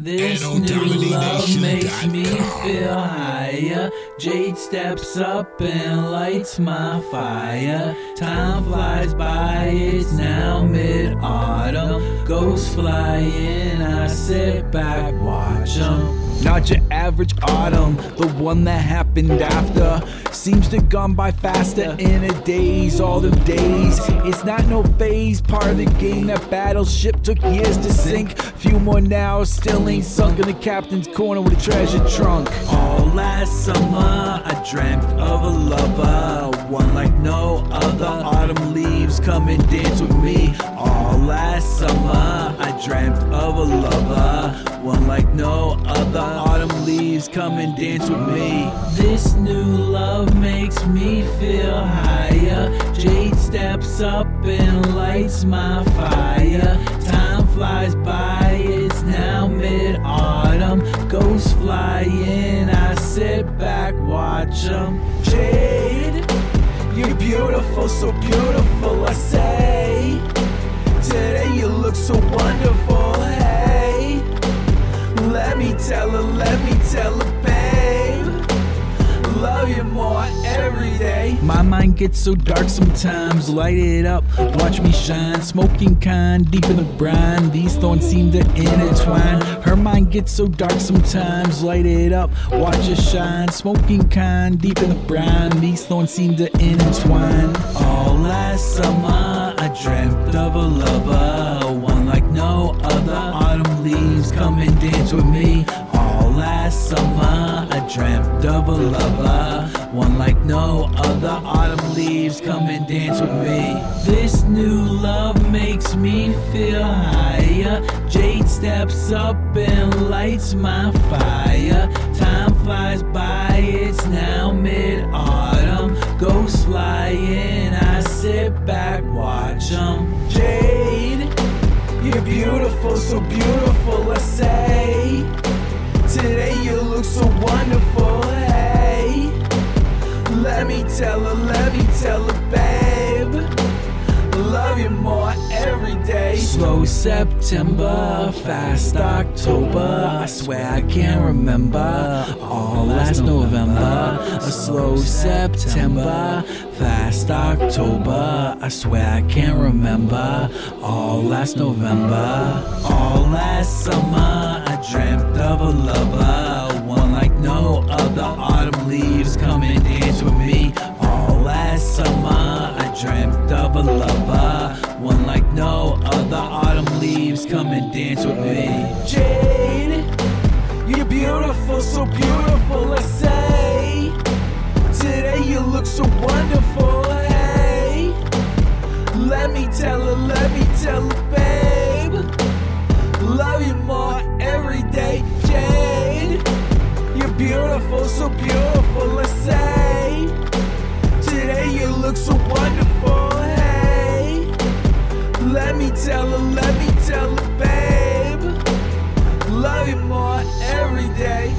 This new love makes me feel higher. Jade steps up and lights my fire. Time flies by, it's now mid autumn. Ghosts fly in, I sit back, watch 'em. Not your average autumn, the one that happened after. Seems to gone by faster in a daze, all the days. It's not no phase, part of the game. That battleship took years to sink. Few more now, still ain't sunk in the captain's corner with a treasure trunk. All last summer, I dreamt of a lover, one like no other. Autumn leaves come and dance with me. All last summer, I dreamt of a lover, one like no other. Autumn leaves come and dance with me. This new love makes me feel higher. Jade steps up and lights my fire. Time flies by, it's now mid autumn. Ghosts fly in, I sit back, watch 'em. Jade, you're beautiful, so beautiful, I say. Today you look so wonderful. Let me tell her, let me tell her, babe. Love you more every day. My mind gets so dark sometimes. Light it up, watch me shine. Smoking kind, deep in the brine. These thorns seem to intertwine. Her mind gets so dark sometimes. Light it up, watch it shine. Smoking kind, deep in the brine. These thorns seem to intertwine. All last summer, I dreamt of a lover, one like no other. Come and dance with me. All last summer, I dreamt of a lover, one like no other. Autumn leaves come and dance with me. This new love makes me feel higher. Jade steps up and lights my fire. Time flies by, it's now mid autumn. Ghosts fly in, I sit back, watch 'em. Beautiful, so beautiful, I say. Today you look so wonderful, hey. Let me tell her, let me tell her. Love you more every day. Slow September, fast October. I swear I can't remember. All last November. A slow September, fast October. I swear I can't remember. All last November. All last summer, I dreamt of a lover. One like no other. Autumn leaves come and dance with me. All last summer, I dreamt of a lover. Come and dance with me. Jade, you're beautiful, so beautiful, I say. Today you look so wonderful, let me tell babe. Love you more every day.